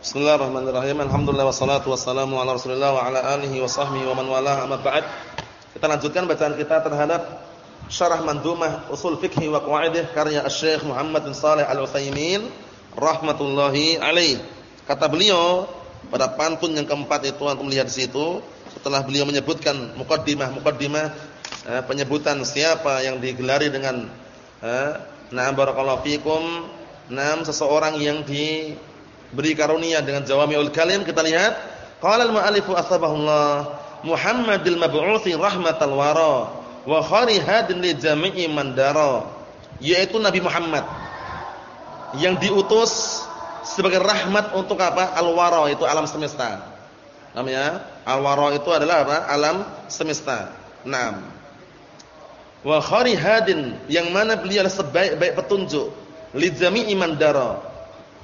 Bismillahirrahmanirrahim. Alhamdulillah wassalatu wassalamu ala Rasulillah wa ala alihi wa sahbihi wa man wala amma ba'd. Kita lanjutkan bacaan kita terhadap Syarah Mandumah Usul Fiqh wa Qawaidih karya Asy-Syaikh Muhammad bin Shalih Al-Utsaimin rahmatullahi alaih. Kata beliau pada pantun yang keempat itu antum lihat di situ setelah beliau menyebutkan mukaddimah mukaddimah eh, penyebutan siapa yang digelari dengan eh, na'am barakallahu fikum, na'am seseorang yang di beri karunia dengan jawami'ul kalim kita lihat qala al-mu'allifu asbahullah Muhammadil mab'utsi rahmatal wara wa kharihadin li jami'i man dara yaitu Nabi Muhammad yang diutus sebagai rahmat untuk apa? Al-wara itu alam semesta. Namanya al-wara itu adalah apa? Alam semesta. Naam. Wa kharihadin yang mana beliau sebaik-baik petunjuk li jami'i man dara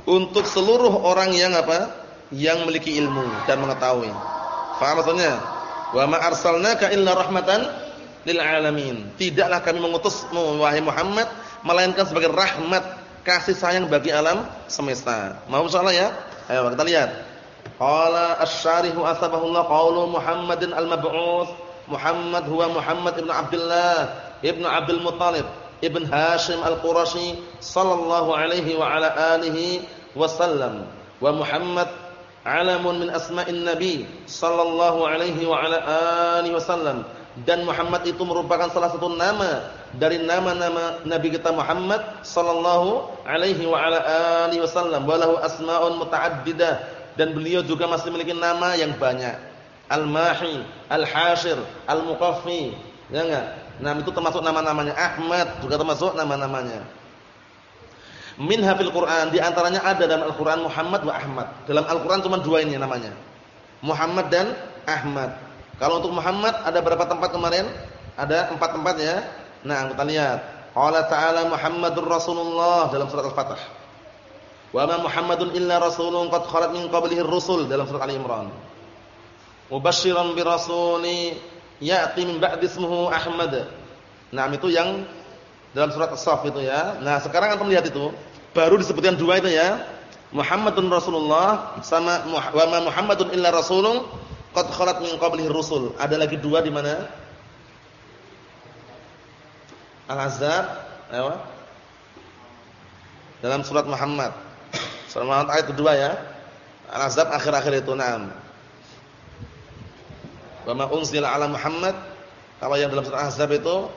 untuk seluruh orang yang apa? Yang memiliki ilmu dan mengetahui. Faham maksudnya? Wa ma arsalnaka illa rahmatan lil alamin. Tidaklah kami mengutusmu wahai Muhammad melainkan sebagai rahmat kasih sayang bagi alam semesta. Mau insyaallah ya? Ayo kita lihat. Qala asy-syarihu asbahullah qaulu Muhammadin al-mab'uts. Muhammad huwa Muhammad ibn Abdullah ibn Abdul Muttalib ibn Hashim al-Qurashi sallallahu alaihi wa ala alihi wasallam. Wa Muhammad alamun min asma'in nabi sallallahu alaihi wa ala alihi wasallam. Dan Muhammad itu merupakan salah satu nama dari nama-nama nabi kita Muhammad sallallahu alaihi wa ala alihi wasallam. Walahu asma'un mutaaddidah dan beliau juga masih memiliki nama yang banyak. Al-mahi al-hashir al-muqaffi. Ya enggak? Nama itu termasuk nama-namanya. Ahmad juga termasuk nama-namanya Min hafil Quran di antaranya ada dalam Al-Qur'an Muhammad wa Ahmad. Dalam Al-Qur'an cuma dua ini namanya. Muhammad dan Ahmad. Kalau untuk Muhammad ada berapa tempat kemarin? Ada empat tempat ya. Nah, kita lihat. Qala ta'ala Muhammadur Rasulullah dalam surat Al-Fatah. Wa ma Muhammadun illa rasulun qad khalat min qablihi ar-rusul dalam surat Ali Imran. Mubasysyiran bi rasuli ya'ti min ba'di ismihi Ahmad. Nah, itu yang dalam surat As-Saff itu ya. Nah, sekarang antum lihat itu. Baru disebutkan dua itu ya. Muhammadun Rasulullah sama wa ma Muhammadun illa rasulun qad khalat min qablihi rusul. Ada lagi dua di mana? Al-Ahzab, ayo. Dalam surat Muhammad. Surat Muhammad ayat kedua ya. Al-Ahzab akhir-akhir itu, na'am. Wa ma unzila ala Muhammad. Kalau yang dalam surat Al-Ahzab itu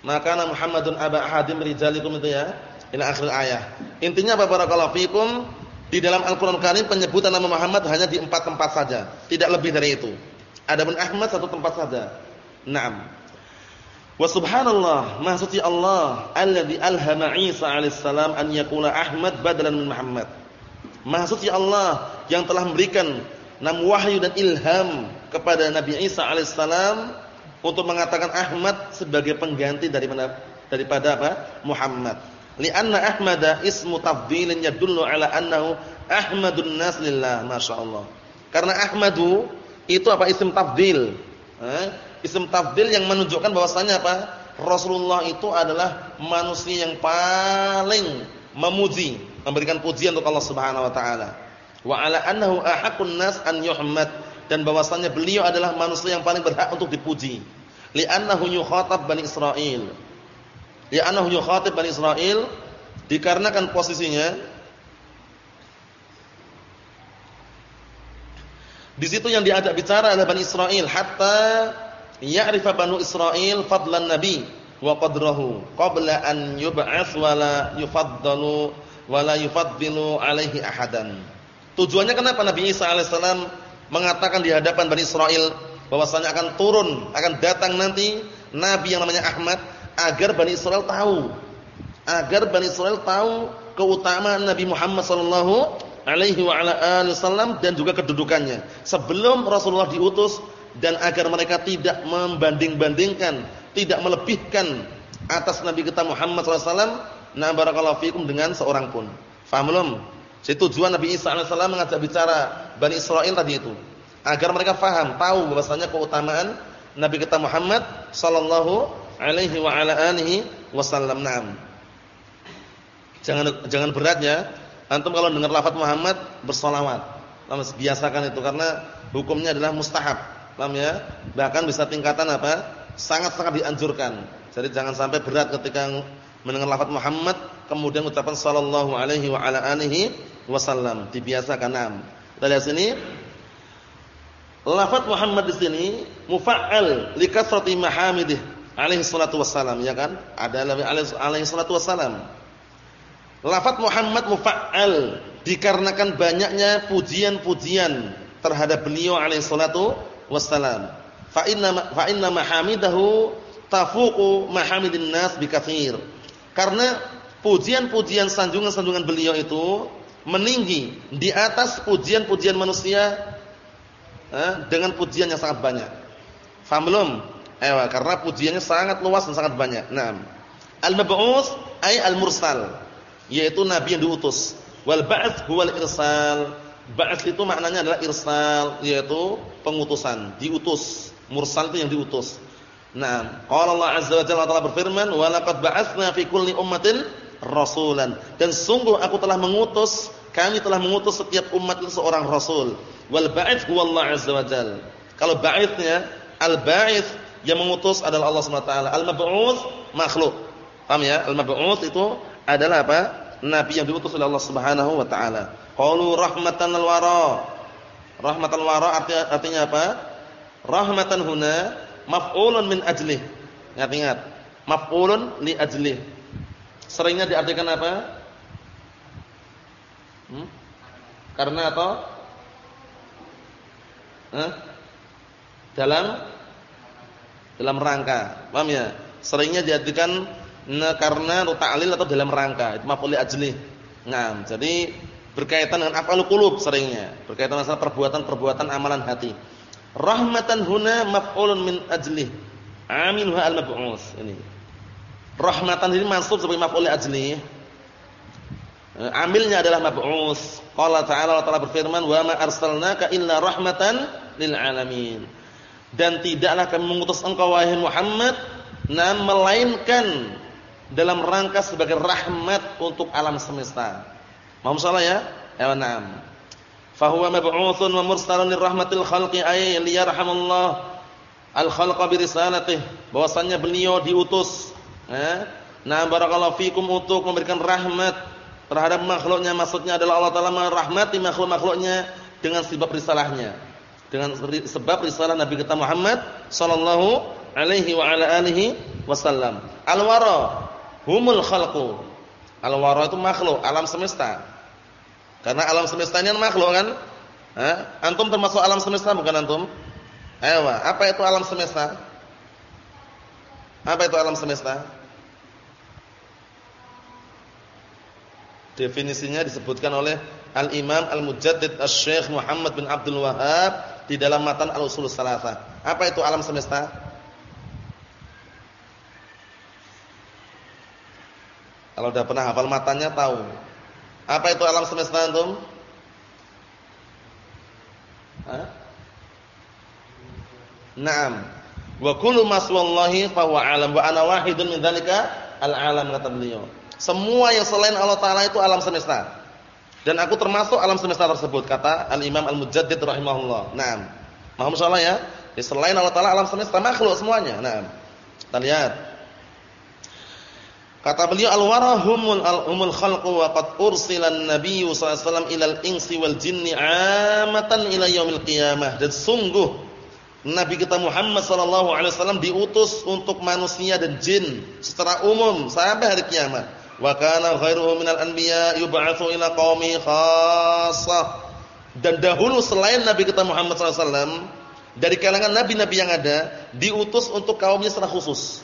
maka Muhammadun aba ahadim rijalikum itu ya. Ila akhir ayat. Intinya apa barakallahu fikum? Di dalam Al-Qur'an Karim penyebutan nama Muhammad hanya di empat tempat saja, tidak lebih dari itu. Adapun Ahmad satu tempat saja. Naam. Wa subhanallah, maha suci Allah alladzi alhama Isa alaihissalam an yaqula Ahmad badalan min Muhammad. Maha Allah yang telah memberikan nam wahyu dan ilham kepada Nabi Isa alaihissalam untuk mengatakan Ahmad sebagai pengganti dari mana daripada apa? Muhammad. Lianna Ahmada ismu tafdhilin yadullu ala annahu Ahmadun nas lillah, masyaallah. Karena Ahmadu itu apa isim tafdhil. Eh? Isim tafdhil yang menunjukkan bahwasanya apa? Rasulullah itu adalah manusia yang paling memuji, memberikan pujian untuk Allah Subhanahu wa taala. Wa ala annahu ahakun nas an yuhammad dan bahwasanya beliau adalah manusia yang paling berhak untuk dipuji. Li'annahu yukhatab Bani Israil. Li'annahu yukhatib Bani Israil dikarenakan posisinya di situ yang diajak bicara adalah Bani Israil hatta ya'rifa Banu Israil fadlan Nabi wa qadrahu qabla an yub'ats wa la yufaddalu wa la yufaddilu alaihi ahadan. Tujuannya kenapa Nabi Isa alaihissalam mengatakan di hadapan Bani Israil bahwasanya akan turun, akan datang nanti nabi yang namanya Ahmad agar Bani Israil tahu. Agar Bani Israil tahu keutamaan Nabi Muhammad sallallahu alaihi wa ala wasallam dan juga kedudukannya sebelum Rasulullah diutus dan agar mereka tidak membanding-bandingkan, tidak melebihkan atas Nabi kita Muhammad sallallahu alaihi wasallam na barakallahu fikum dengan seorang pun. Faham belum? Jadi tujuan Nabi Isa salam mengajak bicara Bani Israil tadi itu agar mereka faham, tahu bahwasanya keutamaan Nabi kita Muhammad sallallahu alaihi wa ala alihi wasallam. Naam. Jangan jangan berat ya. Antum kalau dengar lafaz Muhammad bersolawat. Biasakan itu karena hukumnya adalah mustahab. Ya? Bahkan bisa tingkatan apa? Sangat-sangat dianjurkan. Jadi jangan sampai berat ketika mendengar lafaz Muhammad kemudian ucapan sallallahu alaihi wa ala alihi wasallam. Dibiasakan. Nah, kita lihat sini. Lafaz Muhammad di sini mufa'al li kasrati mahamidih alaihi salatu wassalam ya kan? Ada alaihi salatu wassalam. Lafaz Muhammad mufa'al dikarenakan banyaknya pujian-pujian terhadap beliau alaihi salatu wassalam. Fa inna fa inna mahamidahu tafuqu mahamidin nas bikatsir. Karena pujian-pujian sanjungan-sanjungan beliau itu meninggi di atas pujian-pujian manusia eh, dengan pujian yang sangat banyak. Faham belum? Eh, karena pujiannya sangat luas dan sangat banyak. Naam. Al-mab'uts ay al-mursal, yaitu nabi yang diutus. Wal ba'ts huwal irsal. Ba'ts itu maknanya adalah irsal, yaitu pengutusan, diutus. Mursal itu yang diutus. Qala Allah azza wa jalla telah berfirman, "Wa laqad ba'atsna fi kulli ummatin rasulan." Dan sungguh aku telah mengutus, kami telah mengutus setiap umat itu seorang rasul. Wal ba'its huwa Allah azza wa jalla. Kalau ba'itsnya al-ba'its yang mengutus adalah Allah wa taala. Al-mab'uts makhluk. Paham ya? Al-mab'uts itu adalah apa? Nabi yang diutus oleh Allah Subhanahu wa taala. Qalu rahmatan lil wara. Rahmatan wara artinya, artinya apa? Rahmatan huna maf'ulun min ajlih. Ingat-ingat. Maf'ulun li ajlih. Seringnya diartikan apa? Hmm? Karena atau? Dalam dalam rangka. Paham ya? Seringnya diartikan nah, karena ta'lil atau dalam rangka. Itu maf'ul ajli. Nah, jadi berkaitan dengan af'alul qulub seringnya, berkaitan masalah perbuatan-perbuatan amalan hati. Rahmatan huna maf'ulun min ajli. Amiluha al-mab'uts. Ini. Rahmatan ini mansub sebagai maf'ul ajli. Eh, amilnya adalah mab'uts. Qala ta'ala Allah Ta'ala berfirman, "Wa ma arsalnaka illa rahmatan lil alamin." dan tidaklah kami mengutus engkau wahai Muhammad nah melainkan dalam rangka sebagai rahmat untuk alam semesta. Mohon salah ya? Ya na'am. Fahuwa mab'utsun wa mursalun lirahmatil khalqi ay liyarhamullah al-khalqa bi risalatihi. Bahwasannya beliau diutus eh? Nah, barakallahu fikum untuk memberikan rahmat terhadap makhluknya. Maksudnya adalah Allah Taala merahmati makhluk-makhluknya dengan sebab risalahnya dengan sebab risalah Nabi kita Muhammad sallallahu alaihi wa ala alihi wasallam. Al-wara humul khalqu. Al-wara itu makhluk, alam semesta. Karena alam semesta ini makhluk kan? Ha? Antum termasuk alam semesta bukan antum? Ayo, apa itu alam semesta? Apa itu alam semesta? Definisinya disebutkan oleh Al-Imam Al-Mujaddid Asy-Syaikh Muhammad bin Abdul Wahhab di dalam matan Al-Usul Salasah. Apa itu alam semesta? Kalau sudah pernah hafal matanya tahu. Apa itu alam semesta antum? Naam. Wa kullu fa huwa alam wa ana wahidun min dzalika al-alam kata beliau. Semua yang selain Allah taala itu alam semesta. Dan aku termasuk alam semesta tersebut kata Al-Imam Al-Mujaddid rahimahullah. Naam. Mohon salah ya. Di selain Allah taala alam semesta makhluk semuanya. Naam. Kita lihat. Kata beliau al-wara humul al-umul khalqu wa qad ursila an-nabiy sallallahu ilal insi wal jinni 'amatan ila yaumil qiyamah. Dan sungguh Nabi kita Muhammad sallallahu alaihi wasallam diutus untuk manusia dan jin secara umum sampai hari kiamat wa kana ghairuhu minal anbiya yub'atsu ila qaumi khassah dan dahulu selain Nabi kita Muhammad SAW dari kalangan nabi-nabi yang ada diutus untuk kaumnya secara khusus.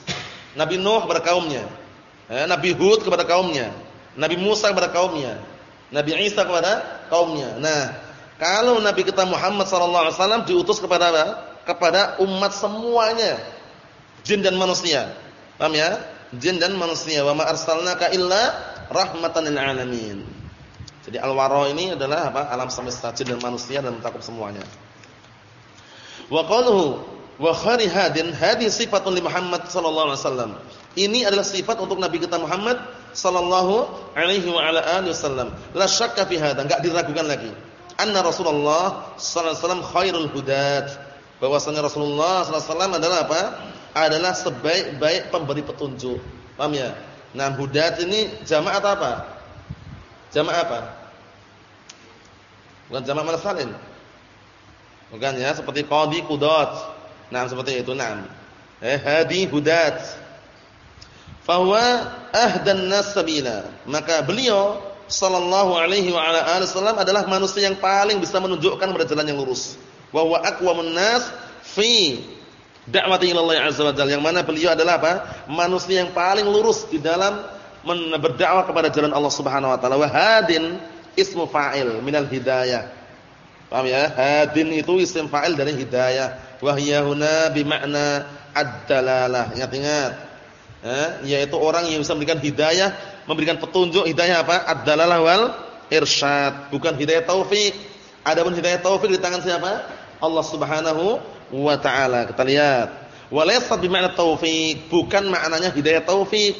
Nabi Nuh kepada kaumnya. Eh, Nabi Hud kepada kaumnya. Nabi Musa kepada kaumnya. Nabi Isa kepada kaumnya. Nah kalau Nabi kita Muhammad SAW diutus kepada kepada umat semuanya. Jin dan manusia. Paham ya jin dan manusia. Wa ma arsalnaka illa rahmatan lil alamin. Jadi al-wara ini adalah apa? Alam semesta jin dan manusia dan mencakup semuanya. Wa qaluhu wa khari hadin hadis sifatun li Muhammad sallallahu alaihi wasallam. Ini adalah sifat untuk nabi kita Muhammad sallallahu alaihi wa ala alihi wasallam. La syakka fi hadza, enggak diragukan lagi. Anna Rasulullah sallallahu alaihi wasallam khairul hudat. Bahwasanya Rasulullah sallallahu alaihi wasallam adalah apa? Adalah sebaik-baik pemberi petunjuk. Paham ya? Nah, hudat ini jamaah atau apa? Jamaah apa? Bukan jamaah mana salim. Bukan ya, seperti qadi qudat. Nah, seperti itu, nah. Eh, hadi hudat. Fahuwa ahdan nas sabila. Maka beliau sallallahu alaihi wa ala alihi wasallam adalah manusia yang paling bisa menunjukkan kepada jalan yang lurus. Wa huwa aqwamun nas fi da'wati ila Allah azza wa jalla. Yang mana beliau adalah apa? Manusia yang paling lurus di dalam berdakwah kepada jalan Allah Subhanahu wa taala. Wa hadin ismu fa'il minal hidayah. Paham ya? Hadin itu isim fa'il dari hidayah. Wa hiya huna. Ingat-ingat eh, yaitu orang yang bisa memberikan hidayah, memberikan petunjuk hidayah apa? Ad-dalalah wal irsyad, bukan hidayah taufik. Adapun hidayah taufik di tangan siapa? Allah Subhanahu wa taala. Kita lihat. Walaysa bimakna taufik, bukan maknanya hidayah taufik.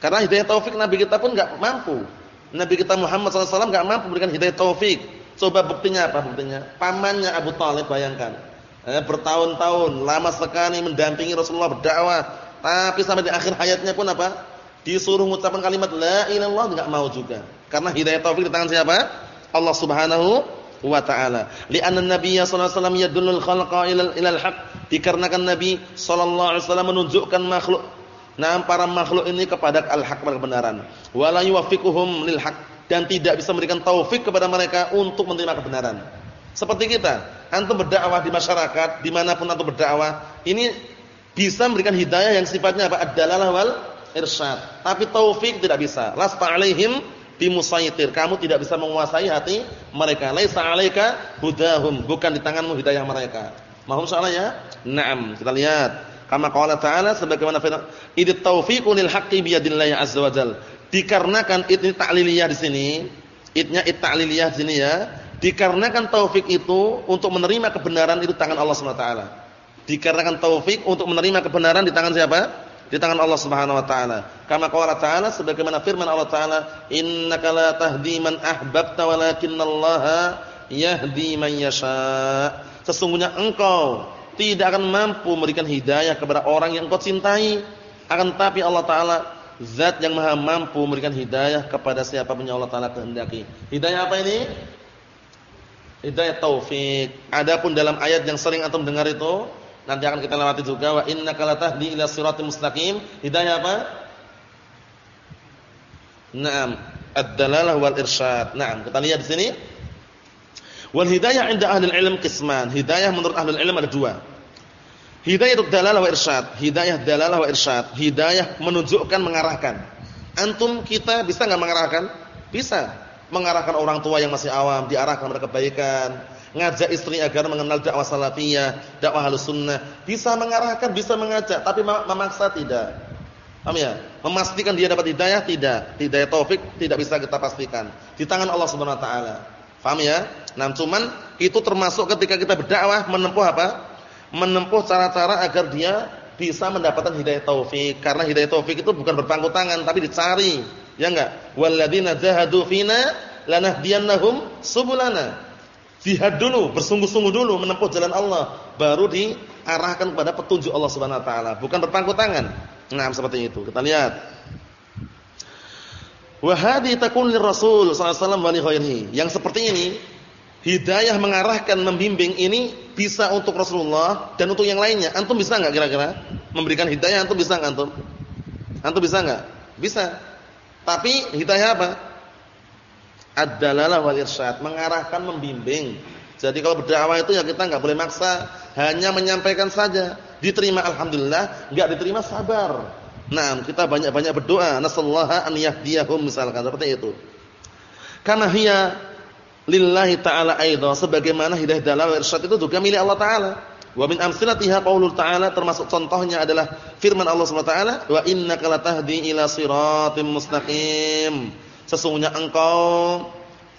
Karena hidayah taufik Nabi kita pun enggak mampu. Nabi kita Muhammad SAW enggak mampu memberikan hidayah taufik. Coba buktinya apa buktinya? Pamannya Abu Talib bayangkan. Eh, bertahun-tahun lama sekali mendampingi Rasulullah berdakwah tapi sampai di akhir hayatnya pun apa? Disuruh mengucapkan kalimat la ilaha illallah enggak mau juga. Karena hidayah taufik di tangan siapa? Allah Subhanahu wa taala. Li'anna an-nabiy sallallahu alaihi wasallam yadullul khalqa ilal ilal haq. Dikarenakan Nabi sallallahu alaihi wasallam menunjukkan makhluk nah para makhluk ini kepada al-haq kebenaran. Wala yuwaffiquhum lil haq dan tidak bisa memberikan taufik kepada mereka untuk menerima kebenaran. Seperti kita, antum berdakwah di masyarakat, di mana pun antum berdakwah, ini bisa memberikan hidayah yang sifatnya apa? Ad-dalalah wal irsyad. Tapi taufik tidak bisa. Lasta alaihim bimusaitir. Kamu tidak bisa menguasai hati mereka. Laisa 'alaika hudahum. Bukan di tanganmu hidayah mereka. Mohon salah ya? Naam. Kita lihat. Kama qala ta'ala sebagaimana firman, "Idit taufiqu lil haqqi bi yadillahi azza wajal." Dikarenakan ini ta'liliyah di sini, idnya it ta'liliyah di sini ya. Dikarenakan taufik itu untuk menerima kebenaran itu tangan Allah taala. Dikarenakan taufik untuk menerima kebenaran di tangan siapa? Di tangan Allah Subhanahu wa taala. Kama qala ta'ala sebagaimana firman Allah taala, "Innaka la tahdi man ahbabta walakinallaha yahdi man yasha." Sesungguhnya engkau tidak akan mampu memberikan hidayah kepada orang yang engkau cintai, akan tapi Allah taala zat yang maha mampu memberikan hidayah kepada siapa pun yang Allah taala kehendaki. Hidayah apa ini? Hidayah taufik. Adapun dalam ayat yang sering antum dengar itu, Nanti akan kita lewati juga wa innaka latahdi ila siratal mustaqim. Hidayah apa? Naam, ad-dalalah wal irsyad. Naam, kita lihat di sini. Wal hidayah 'inda ahli ilm qisman. Hidayah menurut ahli ilm ada dua. Hidayah dalalah wa irsyad. Hidayah dalalah wa irsyad. Hidayah menunjukkan, mengarahkan. Antum kita bisa enggak mengarahkan? Bisa. Mengarahkan orang tua yang masih awam, diarahkan kepada kebaikan ngajak istri agar mengenal dakwah salafiyah, dakwah sunnah, bisa mengarahkan, bisa mengajak, tapi memaksa tidak. Paham ya? Memastikan dia dapat hidayah tidak. Hidayah taufik tidak bisa kita pastikan. Di tangan Allah Subhanahu wa taala. Paham ya? Nah, cuman itu termasuk ketika kita berdakwah menempuh apa? Menempuh cara-cara agar dia bisa mendapatkan hidayah taufik. Karena hidayah taufik itu bukan berpangku tangan tapi dicari. Ya enggak? Walladzina jahadu fina lanahdiyannahum subulana. Jihad dulu, bersungguh-sungguh dulu menempuh jalan Allah, baru diarahkan kepada petunjuk Allah Subhanahu wa taala, bukan berpangku tangan. Nah, seperti itu. Kita lihat. Wa hadhi takun Rasul sallallahu alaihi wasallam Yang seperti ini, hidayah mengarahkan, membimbing ini bisa untuk Rasulullah dan untuk yang lainnya. Antum bisa enggak kira-kira memberikan hidayah antum bisa enggak antum? Antum bisa enggak? Bisa. Tapi hidayah apa? Ad-dalalah wal irsyad, mengarahkan, membimbing. Jadi kalau berdakwah itu ya kita enggak boleh maksa, hanya menyampaikan saja. Diterima alhamdulillah, enggak diterima sabar. Nah, kita banyak-banyak berdoa, nasallaha an yahdiyahum misalkan seperti itu. Karena hiya lillahi ta'ala aidha, sebagaimana hidayah dalal irsyad itu juga milik Allah taala. Wa min amsilatiha qaulul ta'ala termasuk contohnya adalah firman Allah Subhanahu wa taala, "Wa innaka latahdi ila siratim mustaqim." Sesungguhnya engkau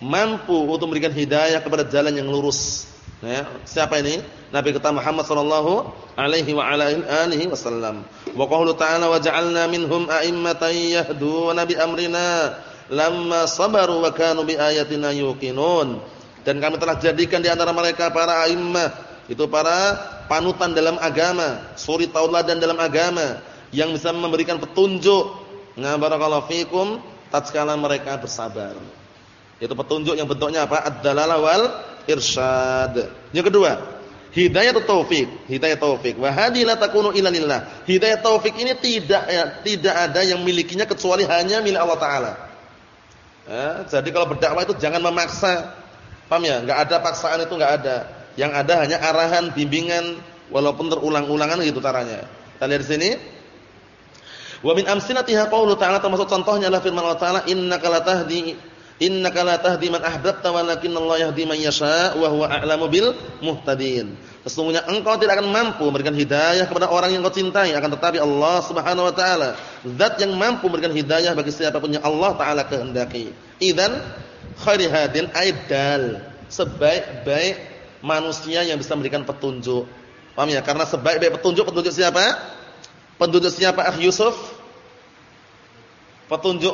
mampu untuk memberikan hidayah kepada jalan yang lurus. Ya, siapa ini? Nabi kita Muhammad sallallahu alaihi wa ala alihi wasallam. Wa qawlu ta'ala wa ja'alna minhum a'immatan yahduna bi amrina lamma sabaru wa kanu bi ayatina yuqinun. Dan kami telah jadikan di antara mereka para a'immah, itu para panutan dalam agama, suri tauladan dalam agama yang bisa memberikan petunjuk. Nah, barakallahu fikum tatkala mereka bersabar. Itu petunjuk yang bentuknya apa? Ad-dalalah wal irsyad. Yang kedua, hidayah taufik, hidayah taufik. Wa hadhihi la takunu illa. Hidayah taufik ini tidak ya, tidak ada yang milikinya kecuali hanya milik Allah taala. Ya, jadi kalau berdakwah itu jangan memaksa. Paham ya? Enggak ada paksaan itu enggak ada. Yang ada hanya arahan, bimbingan walaupun terulang-ulangan gitu caranya. Kita lihat di sini. Wa min amsilatiha qaulu ta'ala termasuk contohnya adalah firman Allah Ta'ala innaka latahdi Innaka la tahdi man ahbabta Allah yahdi man yasha wa huwa a'lamu bil muhtadin. Sesungguhnya engkau tidak akan mampu memberikan hidayah kepada orang yang kau cintai, akan tetapi Allah Subhanahu wa taala zat yang mampu memberikan hidayah bagi siapa pun yang Allah taala kehendaki. Idzan khairi hadin aidal, sebaik-baik manusia yang bisa memberikan petunjuk. Paham ya? Karena sebaik-baik petunjuk petunjuk siapa? Siapa? Ah Yusuf. Petunjuk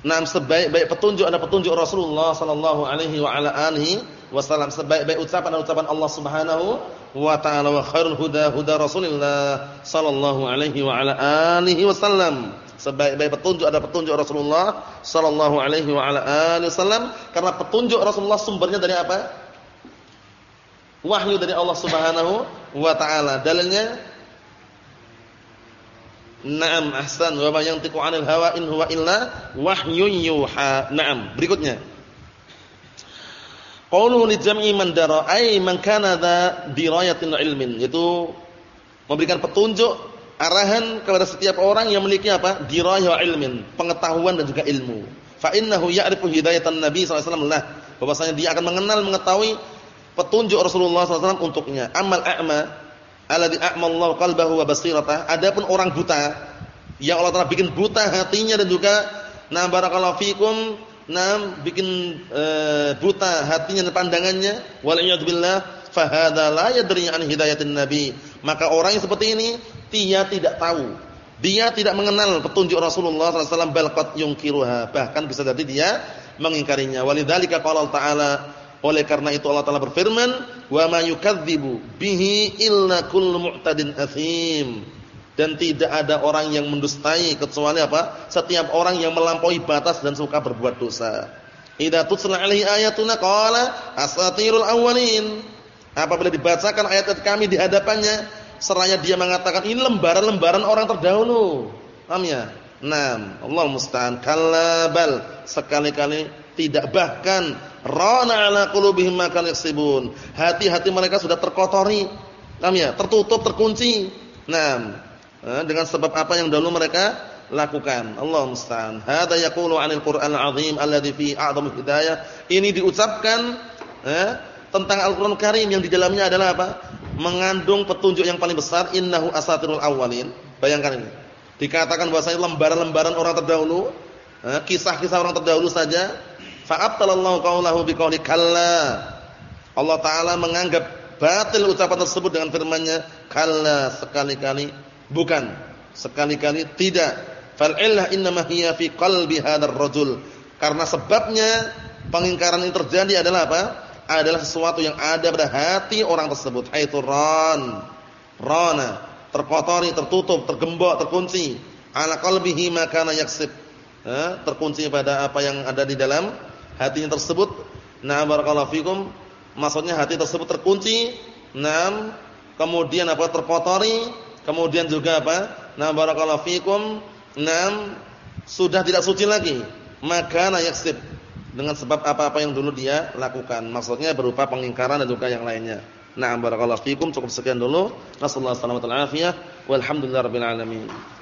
Nah, sebaik-baik petunjuk adalah petunjuk Rasulullah sallallahu alaihi wa ala alihi wasallam. Sebaik-baik ucapan adalah ucapan Allah Subhanahu wa taala wa khairul huda huda Rasulillah sallallahu alaihi wa ala alihi wasallam. Sebaik-baik petunjuk adalah petunjuk Rasulullah sallallahu alaihi wa ala alihi wasallam karena petunjuk Rasulullah sumbernya dari apa? Wahyu dari Allah Subhanahu wa taala. Dalilnya Naam ahsan wa ma yantiqu 'anil hawa in huwa illa wahyun yuha. Naam, berikutnya. Qauluhu li jam'i man dara ay man kana dha dirayatin ilmin, yaitu memberikan petunjuk arahan kepada setiap orang yang memiliki apa? dirayah ilmin, pengetahuan dan juga ilmu. Fa innahu ya'rifu hidayatan Nabi sallallahu alaihi wasallam lah, bahwasanya dia akan mengenal mengetahui petunjuk Rasulullah wasallam untuknya. Amal a'ma alladzi a'mallahu qalbahu wa basiratahu. Adapun orang buta yang Allah Taala bikin buta hatinya dan juga na barakallahu fikum. Nah bikin e, buta hatinya dan pandangannya. Wal billah fa hadza la yadri an hidayatin nabi. Maka orang yang seperti ini dia tidak tahu. Dia tidak mengenal petunjuk Rasulullah SAW balqat yungkiruha bahkan bisa jadi dia mengingkarinya. Walidzalika qala ta'ala oleh karena itu Allah Taala berfirman, "Wa ma yukadzibu bihi illa kullu mu'tadin atsim." Dan tidak ada orang yang mendustai kecuali apa? Setiap orang yang melampaui batas dan suka berbuat dosa. Idza tutla alaihi ayatuna qala asatirul awwalin. Apabila dibacakan ayat-ayat kami di hadapannya, seraya dia mengatakan ini lembaran-lembaran orang terdahulu. Paham ya? Naam, Allah musta'an. Kallabal sekali-kali tidak bahkan rana ala qulubihim ma kanu yaksibun. Hati-hati mereka sudah terkotori. Paham ya? Tertutup, terkunci. Nah, dengan sebab apa yang dahulu mereka lakukan. Allah musta'an. Hadza yaqulu 'anil Qur'anil 'azim alladzi fi a'dhamil hidayah. Ini diucapkan eh, tentang Al-Qur'an Karim yang di dalamnya adalah apa? Mengandung petunjuk yang paling besar innahu asatirul awwalin. Bayangkan ini. Dikatakan bahwasanya lembaran-lembaran orang terdahulu, kisah-kisah orang terdahulu saja Fa'abtalallahu qaulahu biqauli kalla. Allah taala menganggap batil ucapan tersebut dengan firman-Nya, kalla sekali-kali bukan, sekali-kali tidak. Fal illah innama hiya fi qalbi hadzal rajul. Karena sebabnya pengingkaran ini terjadi adalah apa? Adalah sesuatu yang ada pada hati orang tersebut. Haitsu ran. Rana, terkotori, tertutup, tergembok, terkunci. Ala qalbihi ma kana yaksib. terkunci pada apa yang ada di dalam hatinya tersebut. Nah barakallahu fikum. Maksudnya hati tersebut terkunci. Nah kemudian apa? Terkotori. Kemudian juga apa? Nah barakallahu fikum. Nah sudah tidak suci lagi. Maka yaksib. Dengan sebab apa-apa yang dulu dia lakukan. Maksudnya berupa pengingkaran dan juga yang lainnya. Nah barakallahu fikum. Cukup sekian dulu. Nasallahu alaihi wasallam. Walhamdulillahirabbil alamin